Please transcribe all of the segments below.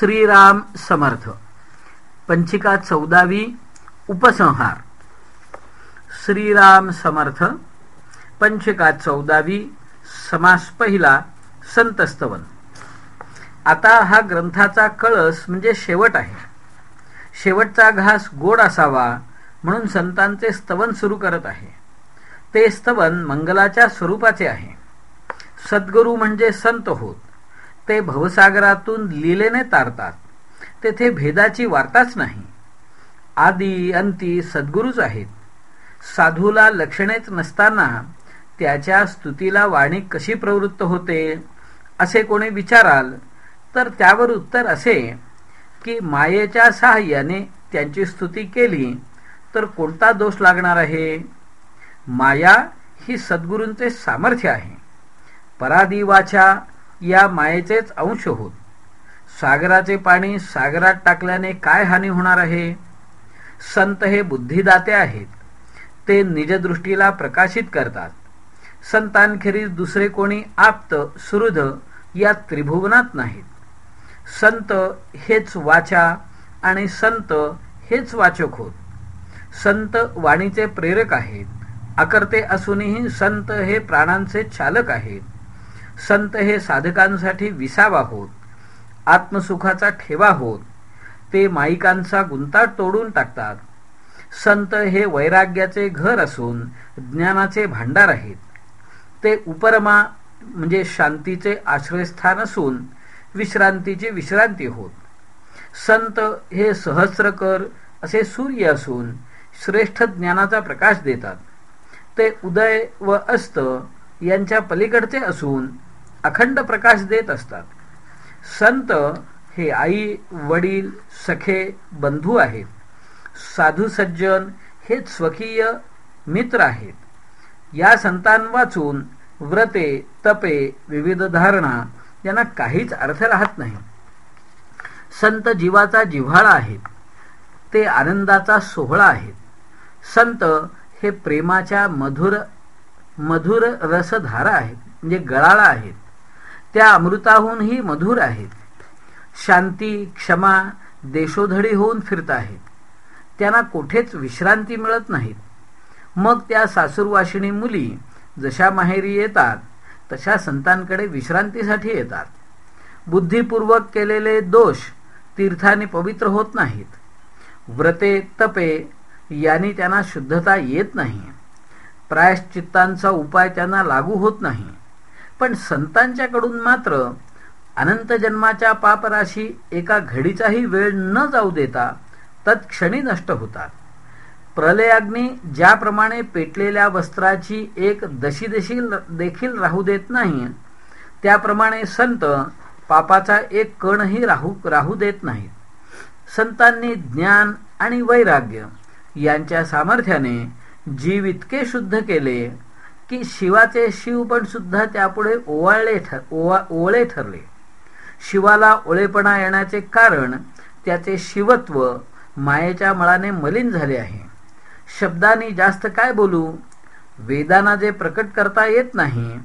श्रीराम समर्थ. पंचिका चौदावी उपसंहार. श्रीराम समर्थ पंचिका चौदावी समास पहिला संतस्तवन. आता हा ग्रंथाचा कळस म्हणजे शेवट आहे. शेवटचा घास गोड असावा म्हणून संतांचे स्तवन सुरू करत आहे. ते स्तवन मंगलाच्या स्वरूपाचे आहे. सद्गुरू म्हणजे संत होत. ते भवसागरातून लिलेने तारतात. तेथे भेदाची वार्ताच नाही. आदी अंती सद्गुरूच आहेत. साधूला लक्षणेच नसताना त्याच्या स्तुतीला वाणी कशी प्रवृत्त होते असे कोणी विचाराल तर त्यावर उत्तर असे की मायेच्या सहाय्याने त्यांची स्तुती केली तर कोणता दोष लागणार आहे? माया ही सद्गुरूंचे सामर्थ्य आहे. परादिवाच्या या मायेचेच अंश होत. सागराचे पाणी सागरात टाकल्याने काय हानी होणार आहे? संत हे बुद्धिदाते आहेत. ते निजदृष्टीला प्रकाशित करतात. संतांखेरीज दुसरे कोणी आप्त सुहृद या त्रिभुवनात नाहीत. संत हेच वाचा आणि संत हेच वाचक होत. संत वाणीचे प्रेरक आहेत. अकर्ते असूनही संत हे प्राणांचे चालक आहेत. संत हे साधकांसाठी विसावा होत आत्मसुखाचा ठेवा होत ते माईकांचा गुंता तोडून टाकतात. संत हे वैराग्याचे घर असून ज्ञानाचे भांडार आहेत. ते उपरमा म्हणजे शांतीचे आश्रयस्थान असून विश्रांतीची विश्रांती होत. संत हे सहस्रकर असे सूर्य असून श्रेष्ठ ज्ञानाचा प्रकाश देतात. ते उदय व अस्त यांच्या पलीकडचे असून अखंड प्रकाश देत असतात. संत हे आई वडील सखे बंधू आहेत. साधू सज्जन हे स्वकीय मित्र आहेत. या संतान वाचून व्रते तपे विविध धारणा यांना काहीच अर्थ राहत नाही. संत जीवाचा जिव्हाळा आहेत. ते आनंदाचा सोहळा आहेत. संत हे प्रेमाच्या मधुर मधुर रसधारा आहेत. म्हणजे गळाळा आहेत. त्या अमृताहूनही मधुर आहेत. शांती क्षमा देशोधडी होऊन फिरत आहेत. त्यांना कोठेच विश्रांती मिळत नाहीत. मग त्या सासूरवाशिणी मुली जशा माहेरी येतात तशा संतांकडे विश्रांतीसाठी येतात. बुद्धिपूर्वक केलेले दोष तीर्थाने पवित्र होत नाहीत. व्रते तपे यांनी त्यांना शुद्धता येत नाही. प्रायश्चित्तांचा उपाय त्यांना लागू होत नाही. पण संतांच्याकडून मात्र अनंत जन्माच्या पापराशी एका घडीचाही वेळ न जाऊ देता तत्क्षणी नष्ट होतात. प्रलयाग्नी ज्याप्रमाणे पेटलेल्या वस्त्राची एक दशी देखील देखील राहू देत नाही त्याप्रमाणे संत पापाचा एक कणही राहू राहू देत नाहीत. संतांनी ज्ञान आणि वैराग्य यांच्या सामर्थ्याने जीव इतके शुद्ध केले की शिवाचे शिव पण सुद्धा त्यापुढे ओवाळले ठर ओवा ओळे ठरले. शिवाला ओळेपणा येण्याचे कारण त्याचे शिवत्व मायेच्या मळाने मलिन झाले आहे. शब्दांनी जास्त काय बोलू? वेदांना जे प्रकट करता येत नाही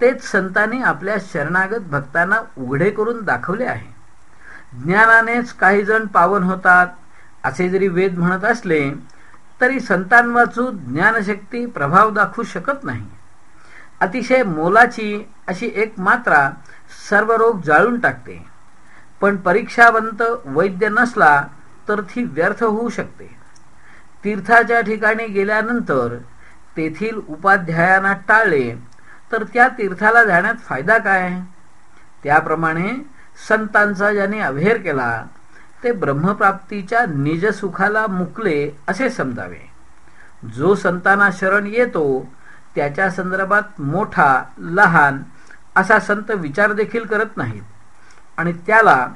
तेच संतांनी आपल्या शरणागत भक्तांना उघडे करून दाखवले आहे. ज्ञानानेच काही जण पावन होतात असे जरी वेद म्हणत असले तरी संतांवाचू ज्ञानशक्ती प्रभाव दाखवू शकत नाही. अतिशय मोलाची अशी एक मात्रा सर्व रोग जाळून टाकते. पण परीक्षावंत वैद्य नसला तर ती व्यर्थ होऊ शकते. तीर्थाच्या ठिकाणी गेल्यानंतर तेथील उपाध्यायांना टाळले तर त्या तीर्थाला जाण्यात फायदा काय? त्याप्रमाणे संतांचा ज्याने अभेर केला ते ब्रह्मप्राप्तीच्या निजसुखाला मुकले असे समजावे. जो संतांना शरण येतो त्याच्या संदर्भात मोठा लहान असा संत विचार देखील करत नाहीत. आणि त्याला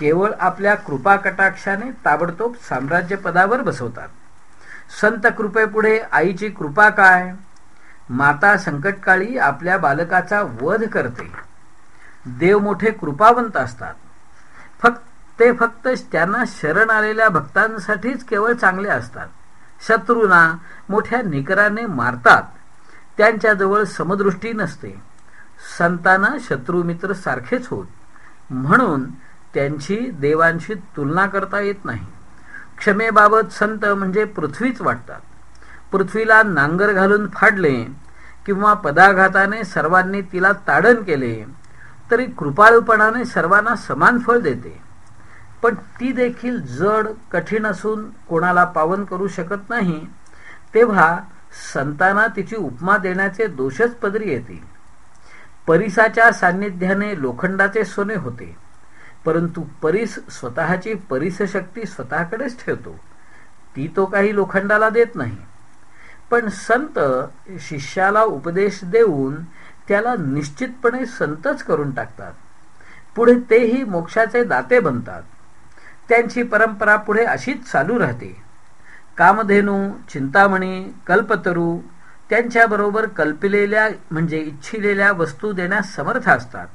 केवळ आपल्या कृपा कटाक्षाने ताबडतोब साम्राज्य पदावर बसवतात. संत कृपेपुढे आईची कृपा काय? माता संकटकाळी आपल्या बालकाचा वध करते. देव मोठे कृपावंत असतात. फक्त ते फक्त त्यांना शरण आलेल्या भक्तांसाठीच केवळ चांगले असतात. शत्रूंना मोठ्या निकराने मारतात. त्यांच्याजवळ समदृष्टी नसते. संतांना शत्रुमित्र सारखेच होत. म्हणून त्यांची देवांशी तुलना करता येत नाही. क्षमेबाबत संत म्हणजे पृथ्वीच वाटतात. पृथ्वीला नांगर घालून फाडले किंवा पदाघाताने सर्वांनी तिला ताडण केले तरी कृपाळूपणाने सर्वांना समान फळ देते. पण ती देखील जड कठीण असून कोणाला पावन करू शकत नाही तेव्हा संतांना तिची उपमा देण्याचे दोषच पदरी येतील. परिसाच्या सान्निध्याने लोखंडाचे सोने होते परंतु परीस स्वतःची परिसशक्ती स्वतःकडेच ठेवतो. ती तो काही लोखंडाला देत नाही. पण संत शिष्याला उपदेश देऊन त्याला निश्चितपणे संतच करून टाकतात. पुढे तेही मोक्षाचे दाते बनतात. त्यांची परंपरा पुढे अशीच चालू राहते. कामधेनू चिंतामणी कल्पतरू त्यांच्याबरोबर कल्पिलेल्या म्हणजे इच्छिलेल्या वस्तू देण्यास समर्थ असतात.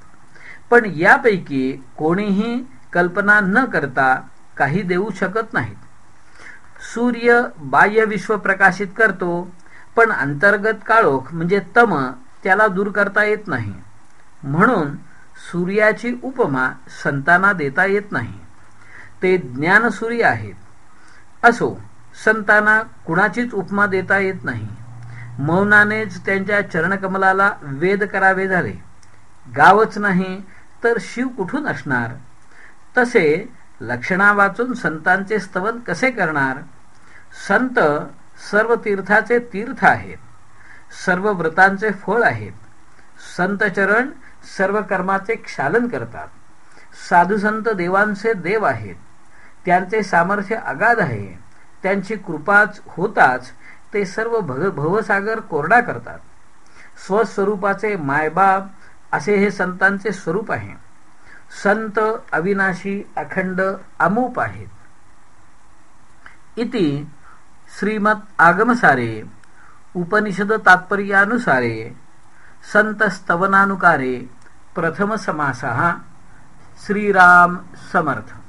पण यापैकी कोणीही कल्पना न करता काही देऊ शकत नाहीत. सूर्य बाह्य विश्व प्रकाशित करतो पण अंतर्गत काळोख म्हणजे तम त्याला दूर करता येत नाही. म्हणून सूर्याची उपमा संतांना देता येत नाही. ते ज्ञानसुरी आहेत. असो संतांना कुणाचीच उपमा देता येत नाही. मौनानेच त्यांच्या चरणकमलाला वेद करावे झाले. गावच नाही तर शिव कुठून असणार? तसे लक्षणा वाचून संतांचे स्तवन कसे करणार? संत सर्व तीर्थाचे तीर्थ आहेत. सर्व व्रतांचे फळ आहेत. संतचरण सर्व कर्माचे क्षालन करतात. साधू संत देवांचे देव आहेत. त्यांचे सामर्थ्य अगाध आहे. त्यांची कृपाच होताच ते सर्व भग भवसागर कोरडा करतात. स्वस्वरूपाचे मायबाप असे हे संतांचे स्वरूप आहे. संत अविनाशी अखंड अमूप आहेत. इति श्रीमत आगमसारे उपनिषद तात्पर्यानुसारे संत स्तवनानुकारे प्रथम समासः श्रीराम समर्थ।